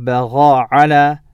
بغى على